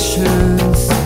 actions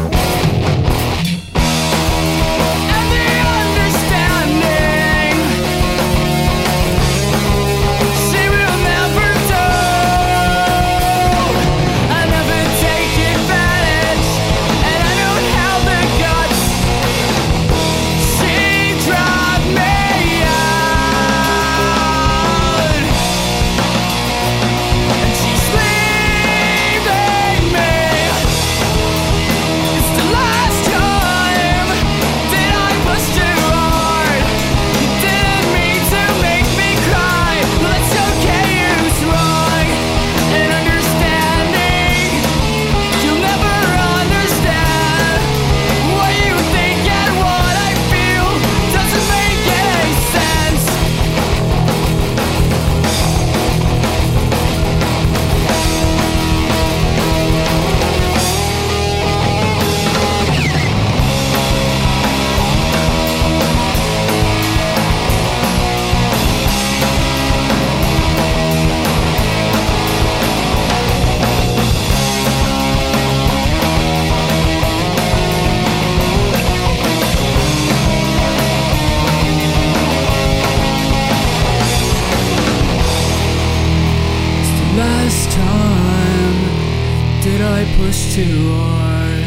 was too hard.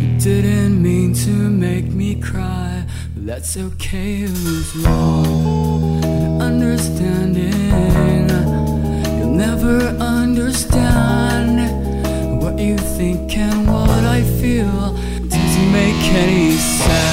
You didn't mean to make me cry, but that's okay, it was wrong. Understanding, you'll never understand what you think and what I feel. Doesn't make any sense.